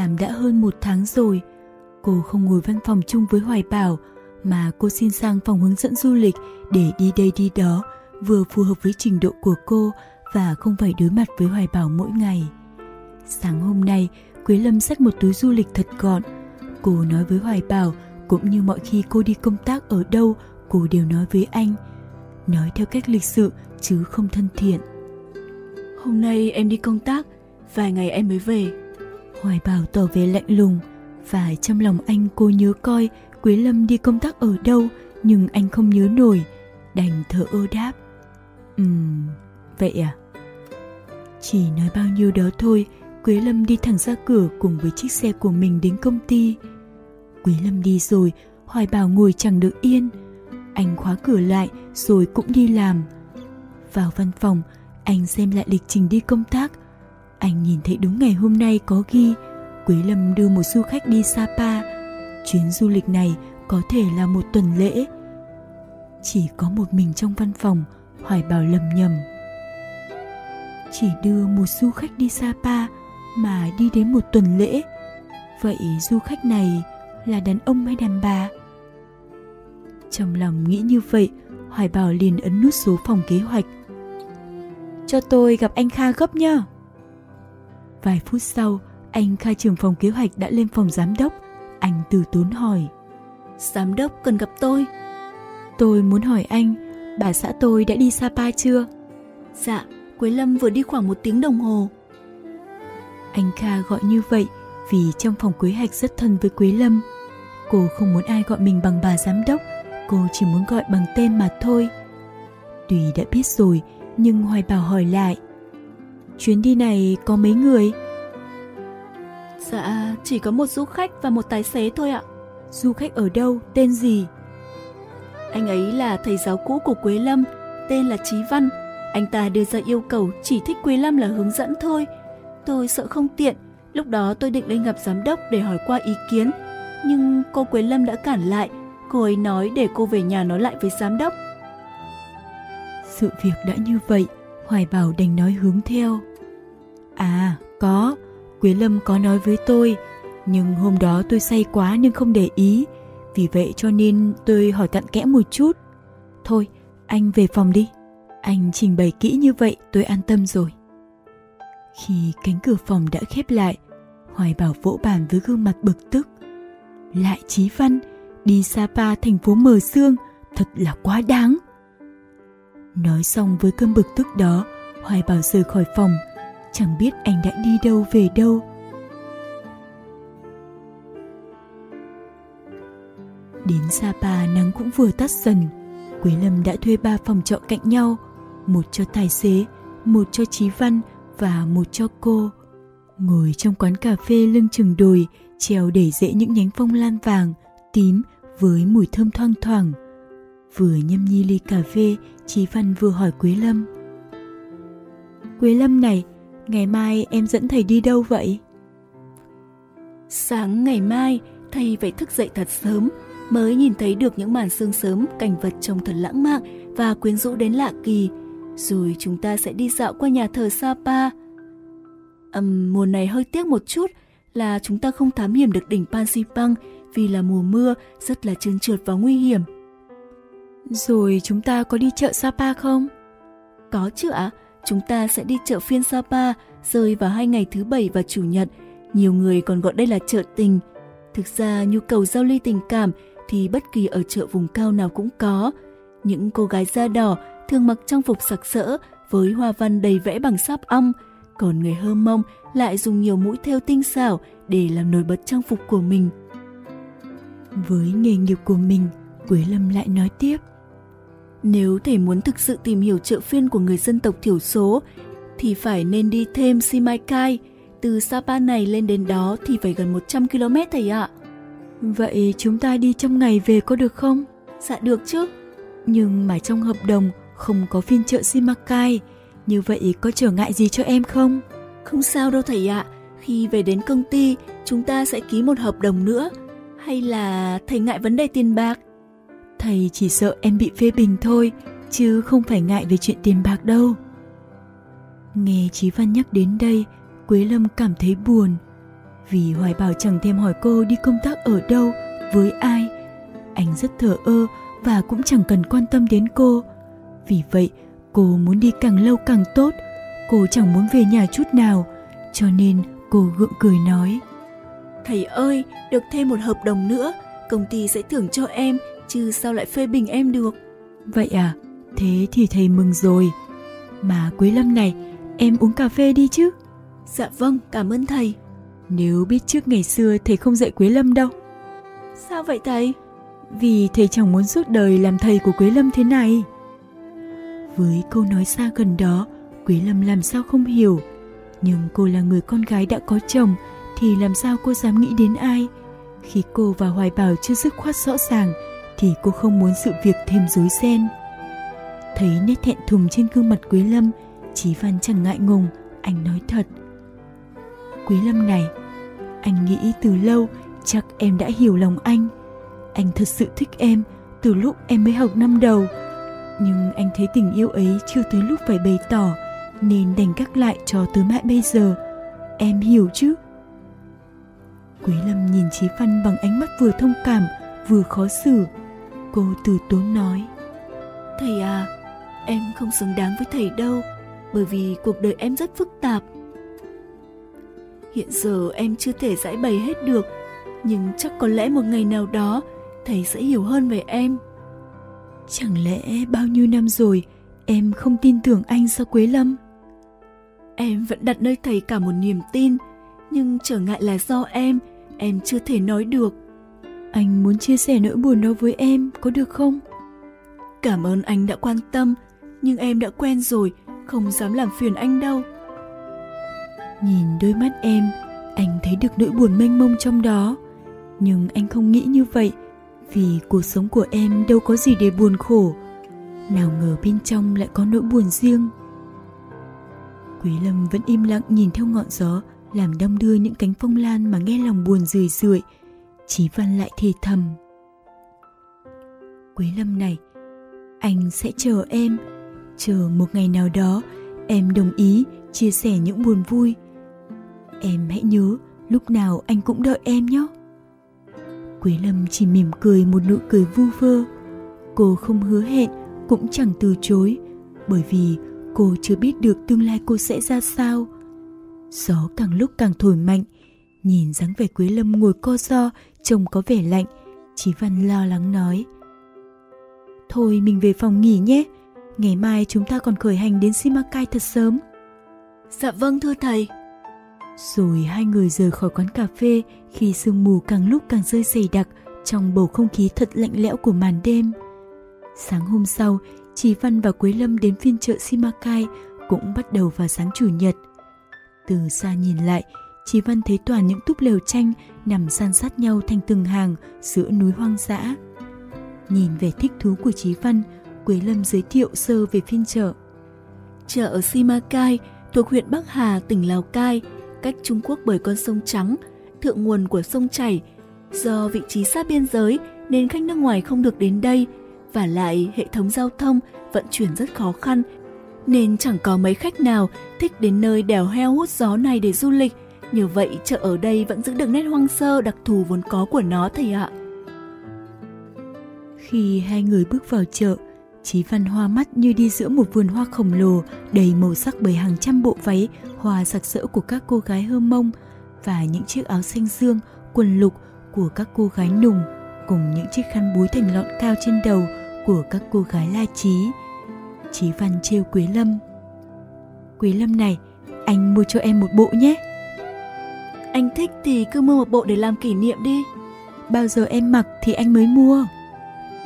làm đã hơn một tháng rồi. Cô không ngồi văn phòng chung với Hoài Bảo, mà cô xin sang phòng hướng dẫn du lịch để đi đây đi đó, vừa phù hợp với trình độ của cô và không phải đối mặt với Hoài Bảo mỗi ngày. Sáng hôm nay, Quế Lâm xách một túi du lịch thật gọn. Cô nói với Hoài Bảo, cũng như mọi khi cô đi công tác ở đâu, cô đều nói với anh. Nói theo cách lịch sự chứ không thân thiện. Hôm nay em đi công tác, vài ngày em mới về. Hoài Bảo tỏ vẻ lạnh lùng và trong lòng anh cô nhớ coi Quế Lâm đi công tác ở đâu nhưng anh không nhớ nổi, đành thở ơ đáp. Ừm, vậy à? Chỉ nói bao nhiêu đó thôi, Quế Lâm đi thẳng ra cửa cùng với chiếc xe của mình đến công ty. Quế Lâm đi rồi, Hoài Bảo ngồi chẳng được yên. Anh khóa cửa lại rồi cũng đi làm. Vào văn phòng, anh xem lại lịch trình đi công tác anh nhìn thấy đúng ngày hôm nay có ghi quý Lâm đưa một du khách đi Sapa. Chuyến du lịch này có thể là một tuần lễ. Chỉ có một mình trong văn phòng, Hoài Bảo lầm nhầm. Chỉ đưa một du khách đi Sapa mà đi đến một tuần lễ. Vậy du khách này là đàn ông hay đàn bà? Trong lòng nghĩ như vậy, Hoài Bảo liền ấn nút số phòng kế hoạch. Cho tôi gặp anh Kha gấp nhá. Vài phút sau, anh khai trưởng phòng kế hoạch đã lên phòng giám đốc. Anh từ tốn hỏi. Giám đốc cần gặp tôi. Tôi muốn hỏi anh, bà xã tôi đã đi Sapa chưa? Dạ, Quế Lâm vừa đi khoảng một tiếng đồng hồ. Anh Kha gọi như vậy vì trong phòng kế hoạch rất thân với Quế Lâm. Cô không muốn ai gọi mình bằng bà giám đốc, cô chỉ muốn gọi bằng tên mà thôi. Tuy đã biết rồi, nhưng Hoài Bảo hỏi lại – Chuyến đi này có mấy người? Dạ, chỉ có một du khách và một tài xế thôi ạ. Du khách ở đâu? Tên gì? Anh ấy là thầy giáo cũ của Quế Lâm, tên là Chí Văn. Anh ta đưa ra yêu cầu chỉ thích Quế Lâm là hướng dẫn thôi. Tôi sợ không tiện, lúc đó tôi định lên gặp giám đốc để hỏi qua ý kiến. Nhưng cô Quế Lâm đã cản lại, cô ấy nói để cô về nhà nói lại với giám đốc. Sự việc đã như vậy, Hoài Bảo đành nói hướng theo. À, có, Quế Lâm có nói với tôi, nhưng hôm đó tôi say quá nên không để ý, vì vậy cho nên tôi hỏi cặn kẽ một chút. Thôi, anh về phòng đi. Anh trình bày kỹ như vậy tôi an tâm rồi. Khi cánh cửa phòng đã khép lại, Hoài Bảo vỗ bàn với gương mặt bực tức. Lại Chí Văn, đi Sapa thành phố mờ sương, thật là quá đáng. Nói xong với cơn bực tức đó, Hoài Bảo rời khỏi phòng, chẳng biết anh đã đi đâu về đâu. Đến sapa, nắng cũng vừa tắt dần. Quế lâm đã thuê ba phòng trọ cạnh nhau, một cho tài xế, một cho trí văn và một cho cô. Ngồi trong quán cà phê lưng chừng đồi, treo đầy rễ những nhánh phong lan vàng, tím với mùi thơm thoang thoảng. Vừa nhâm nhi ly cà phê trí văn vừa hỏi quế lâm. Quế lâm này Ngày mai em dẫn thầy đi đâu vậy? Sáng ngày mai, thầy phải thức dậy thật sớm, mới nhìn thấy được những màn sương sớm, cảnh vật trông thật lãng mạn và quyến rũ đến lạ kỳ. Rồi chúng ta sẽ đi dạo qua nhà thờ Sapa. Um, mùa này hơi tiếc một chút là chúng ta không thám hiểm được đỉnh Pansipang vì là mùa mưa rất là trơn trượt và nguy hiểm. Rồi chúng ta có đi chợ Sapa không? Có chứ ạ, chúng ta sẽ đi chợ phiên Sapa rơi vào hai ngày thứ bảy và chủ nhật. Nhiều người còn gọi đây là chợ tình. Thực ra nhu cầu giao ly tình cảm thì bất kỳ ở chợ vùng cao nào cũng có. Những cô gái da đỏ thường mặc trang phục sặc sỡ với hoa văn đầy vẽ bằng sáp ong, còn người hơ mông lại dùng nhiều mũi theo tinh xảo để làm nổi bật trang phục của mình. Với nghề nghiệp của mình, Quế Lâm lại nói tiếp. Nếu thầy muốn thực sự tìm hiểu chợ phiên của người dân tộc thiểu số, thì phải nên đi thêm Simaikai, Từ Sapa này lên đến đó thì phải gần 100 km thầy ạ. Vậy chúng ta đi trong ngày về có được không? Dạ được chứ. Nhưng mà trong hợp đồng không có phiên chợ Simacai, như vậy có trở ngại gì cho em không? Không sao đâu thầy ạ, khi về đến công ty chúng ta sẽ ký một hợp đồng nữa. Hay là thầy ngại vấn đề tiền bạc? Thầy chỉ sợ em bị phê bình thôi, chứ không phải ngại về chuyện tiền bạc đâu. Nghe Chí Văn nhắc đến đây, Quế Lâm cảm thấy buồn. Vì Hoài Bảo chẳng thèm hỏi cô đi công tác ở đâu, với ai. Anh rất thờ ơ và cũng chẳng cần quan tâm đến cô. Vì vậy, cô muốn đi càng lâu càng tốt. Cô chẳng muốn về nhà chút nào, cho nên cô gượng cười nói. Thầy ơi, được thêm một hợp đồng nữa, công ty sẽ thưởng cho em, chứ sao lại phê bình em được. Vậy à, thế thì thầy mừng rồi. Mà Quế Lâm này, em uống cà phê đi chứ. Dạ vâng, cảm ơn thầy. Nếu biết trước ngày xưa thầy không dạy Quế Lâm đâu. Sao vậy thầy? Vì thầy chẳng muốn suốt đời làm thầy của Quế Lâm thế này. Với câu nói xa gần đó, Quế Lâm làm sao không hiểu. Nhưng cô là người con gái đã có chồng thì làm sao cô dám nghĩ đến ai. Khi cô và Hoài Bảo chưa dứt khoát rõ ràng thì cô không muốn sự việc thêm rối ren. Thấy nét thẹn thùng trên gương mặt Quế Lâm, Chí Văn chẳng ngại ngùng, anh nói thật. Quý Lâm này, anh nghĩ từ lâu chắc em đã hiểu lòng anh. Anh thật sự thích em từ lúc em mới học năm đầu. Nhưng anh thấy tình yêu ấy chưa tới lúc phải bày tỏ nên đành gác lại cho tới mãi bây giờ. Em hiểu chứ? Quý Lâm nhìn Chí Văn bằng ánh mắt vừa thông cảm vừa khó xử. Cô từ tốn nói. Thầy à, em không xứng đáng với thầy đâu bởi vì cuộc đời em rất phức tạp. Hiện giờ em chưa thể giải bày hết được, nhưng chắc có lẽ một ngày nào đó thầy sẽ hiểu hơn về em. Chẳng lẽ bao nhiêu năm rồi em không tin tưởng anh sao Quế Lâm? Em vẫn đặt nơi thầy cả một niềm tin, nhưng trở ngại là do em, em chưa thể nói được. Anh muốn chia sẻ nỗi buồn đó với em, có được không? Cảm ơn anh đã quan tâm, nhưng em đã quen rồi, không dám làm phiền anh đâu. Nhìn đôi mắt em, anh thấy được nỗi buồn mênh mông trong đó. Nhưng anh không nghĩ như vậy, vì cuộc sống của em đâu có gì để buồn khổ. Nào ngờ bên trong lại có nỗi buồn riêng. Quý Lâm vẫn im lặng nhìn theo ngọn gió, làm đong đưa những cánh phong lan mà nghe lòng buồn rười rượi. Chí Văn lại thì thầm. Quý Lâm này, anh sẽ chờ em, chờ một ngày nào đó em đồng ý chia sẻ những buồn vui. Em hãy nhớ, lúc nào anh cũng đợi em nhé. Quý Lâm chỉ mỉm cười một nụ cười vu vơ. Cô không hứa hẹn, cũng chẳng từ chối, bởi vì cô chưa biết được tương lai cô sẽ ra sao. Gió càng lúc càng thổi mạnh, nhìn dáng vẻ Quế Lâm ngồi co ro, trông có vẻ lạnh, Chí Văn lo lắng nói. Thôi mình về phòng nghỉ nhé, ngày mai chúng ta còn khởi hành đến Simacai thật sớm. Dạ vâng thưa thầy. Rồi hai người rời khỏi quán cà phê khi sương mù càng lúc càng rơi dày đặc trong bầu không khí thật lạnh lẽo của màn đêm. Sáng hôm sau, Chí Văn và Quế Lâm đến phiên chợ Simacai cũng bắt đầu vào sáng chủ nhật. Từ xa nhìn lại, Chí Văn thấy toàn những túp lều tranh nằm san sát nhau thành từng hàng giữa núi hoang dã. Nhìn vẻ thích thú của Chí Văn, Quế Lâm giới thiệu sơ về phiên chợ. Chợ ở Simacai thuộc huyện Bắc Hà, tỉnh Lào Cai, cách Trung Quốc bởi con sông Trắng, thượng nguồn của sông chảy. Do vị trí sát biên giới nên khách nước ngoài không được đến đây, và lại hệ thống giao thông vận chuyển rất khó khăn, nên chẳng có mấy khách nào thích đến nơi đèo heo hút gió này để du lịch. Nhờ vậy chợ ở đây vẫn giữ được nét hoang sơ đặc thù vốn có của nó thầy ạ. Khi hai người bước vào chợ, Chí Văn hoa mắt như đi giữa một vườn hoa khổng lồ đầy màu sắc bởi hàng trăm bộ váy hoa sặc sỡ của các cô gái hơ mông và những chiếc áo xanh dương, quần lục của các cô gái nùng cùng những chiếc khăn búi thành lọn cao trên đầu của các cô gái lai trí. Chí Văn trêu Quế Lâm. Quế Lâm này, anh mua cho em một bộ nhé. Anh thích thì cứ mua một bộ để làm kỷ niệm đi. Bao giờ em mặc thì anh mới mua.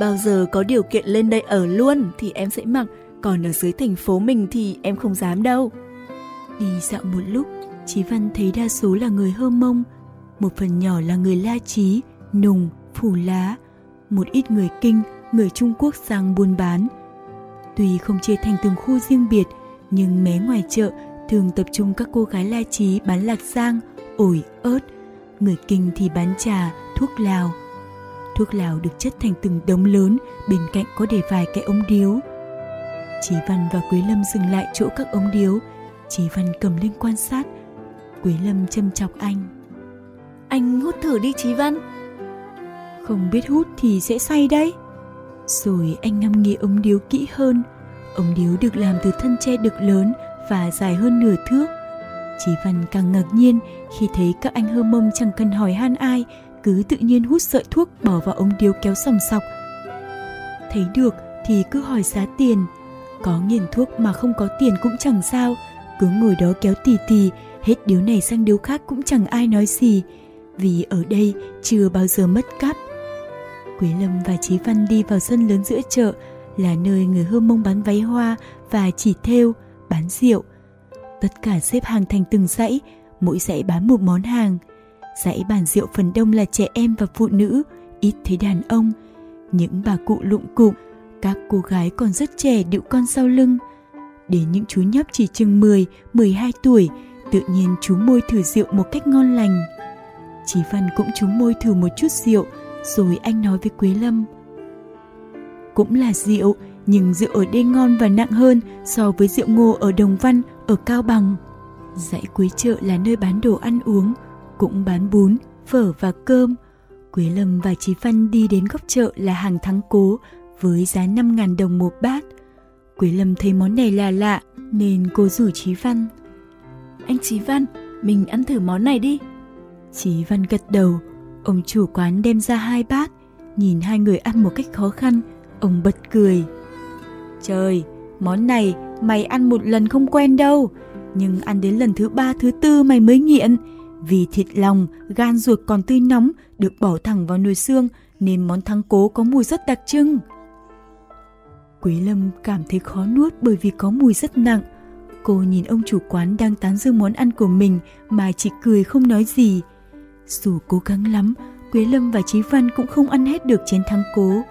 Bao giờ có điều kiện lên đây ở luôn thì em sẽ mặc, còn ở dưới thành phố mình thì em không dám đâu. Đi dạo một lúc, Chí Văn thấy đa số là người Hơ Mông, một phần nhỏ là người La Chí, Nùng, Phủ Lá, một ít người Kinh, người Trung Quốc sang buôn bán. Tuy không chia thành từng khu riêng biệt, nhưng mé ngoài chợ thường tập trung các cô gái La Chí bán lạc giang, ổi, ớt, người Kinh thì bán trà, thuốc lào. Thuốc lào được chất thành từng đống lớn, bên cạnh có để vài cái ống điếu. Chí Văn và Quế Lâm dừng lại chỗ các ống điếu. Chí Văn cầm lên quan sát. Quế Lâm châm chọc anh. Anh hút thử đi Chí Văn. Không biết hút thì sẽ say đấy. Rồi anh ngâm nghĩ ống điếu kỹ hơn. Ống điếu được làm từ thân tre đực lớn và dài hơn nửa thước. Chí Văn càng ngạc nhiên khi thấy các anh hơ mông chẳng cần hỏi han ai, cứ tự nhiên hút sợi thuốc bỏ vào ống điếu kéo sòng sọc. Thấy được thì cứ hỏi giá tiền. Có nghiền thuốc mà không có tiền cũng chẳng sao, cứ ngồi đó kéo tì tì, hết điếu này sang điếu khác cũng chẳng ai nói gì, vì ở đây chưa bao giờ mất cắp. Quý Lâm và Chí Văn đi vào sân lớn giữa chợ, là nơi người hơ mông bán váy hoa và chỉ thêu, bán rượu. Tất cả xếp hàng thành từng dãy, mỗi dãy bán một món hàng. Dãy bàn rượu phần đông là trẻ em và phụ nữ, ít thấy đàn ông. Những bà cụ lụng cụm, các cô gái còn rất trẻ điệu con sau lưng. Đến những chú nhóc chỉ chừng 10, 12 tuổi, tự nhiên chú môi thử rượu một cách ngon lành. Chí Văn cũng chú môi thử một chút rượu, rồi anh nói với Quế Lâm. Cũng là rượu, nhưng rượu ở đây ngon và nặng hơn so với rượu ngô ở Đồng Văn, ở Cao Bằng. Dãy cuối chợ là nơi bán đồ ăn uống, cũng bán bún, phở và cơm. Quế Lâm và Chí Văn đi đến góc chợ là hàng thắng cố với giá 5.000 đồng một bát. Quế Lâm thấy món này là lạ nên cô rủ Chí Văn. Anh Chí Văn, mình ăn thử món này đi. Chí Văn gật đầu, ông chủ quán đem ra hai bát, nhìn hai người ăn một cách khó khăn, ông bật cười. Trời, món này mày ăn một lần không quen đâu, nhưng ăn đến lần thứ ba thứ tư mày mới nghiện. Vì thịt lòng, gan ruột còn tươi nóng được bỏ thẳng vào nồi xương nên món thắng cố có mùi rất đặc trưng. Quý Lâm cảm thấy khó nuốt bởi vì có mùi rất nặng. Cô nhìn ông chủ quán đang tán dương món ăn của mình mà chỉ cười không nói gì. Dù cố gắng lắm, Quế Lâm và Chí Văn cũng không ăn hết được chén thắng cố.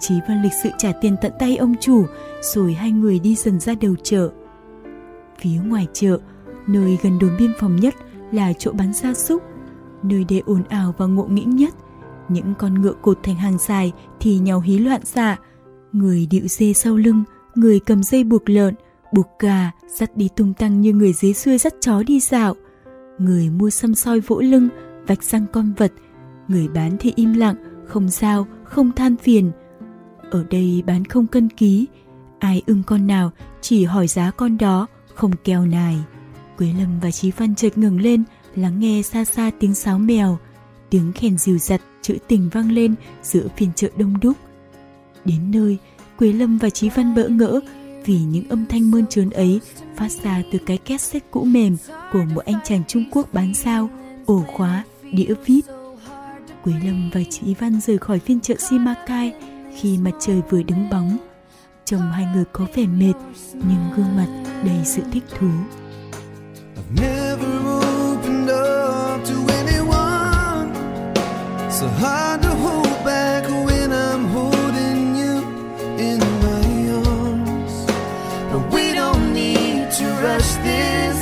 Chí Văn lịch sự trả tiền tận tay ông chủ, rồi hai người đi dần ra đầu chợ. Phía ngoài chợ, nơi gần đồn biên phòng nhất là chỗ bán gia súc, nơi để ồn ào và ngộ nghĩnh nhất. Những con ngựa cột thành hàng dài thì nhau hí loạn xạ, người điệu dê sau lưng, người cầm dây buộc lợn, buộc gà, dắt đi tung tăng như người dưới xuôi dắt chó đi dạo. Người mua xăm soi vỗ lưng, vạch răng con vật, người bán thì im lặng, không sao không than phiền. Ở đây bán không cân ký, ai ưng con nào chỉ hỏi giá con đó, không keo nài. Quế Lâm và Chí Văn chợt ngừng lên, lắng nghe xa xa tiếng sáo mèo, tiếng khen dìu dặt chữ tình vang lên giữa phiên chợ đông đúc. Đến nơi, Quế Lâm và Chí Văn bỡ ngỡ vì những âm thanh mơn trớn ấy phát ra từ cái két sách cũ mềm của một anh chàng Trung Quốc bán sao, ổ khóa, đĩa vít. Quế Lâm và Chí Văn rời khỏi phiên chợ Simacai khi mặt trời vừa đứng bóng. Trông hai người có vẻ mệt, nhưng gương mặt đầy sự thích thú. So hard to hold back when I'm holding you in my arms But we don't need to rush this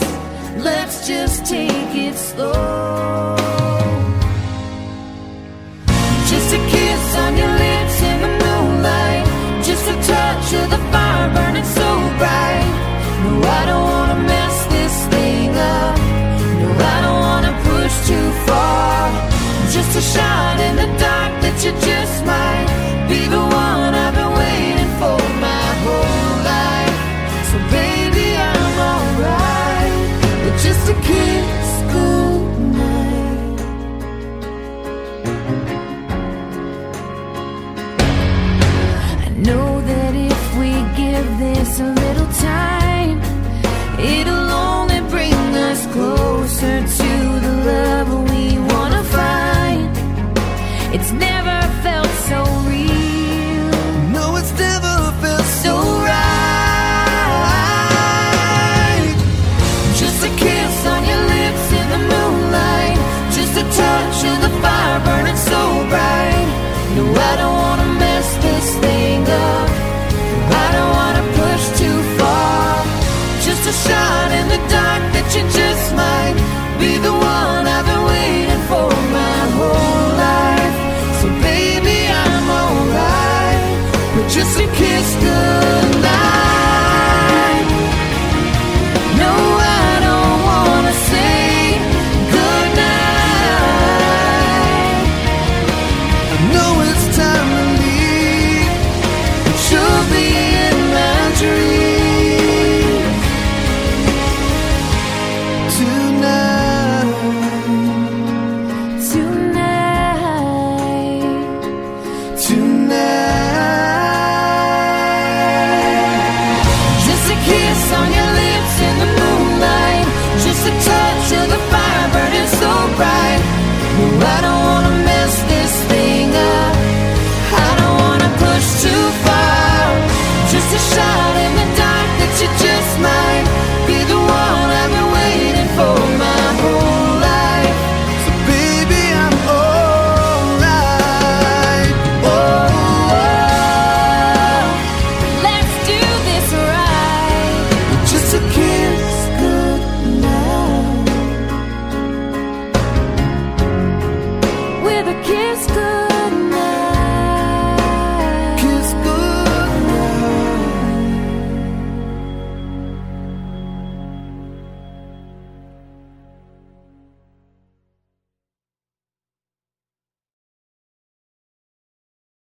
Let's just take it slow burning so bright. No, I don't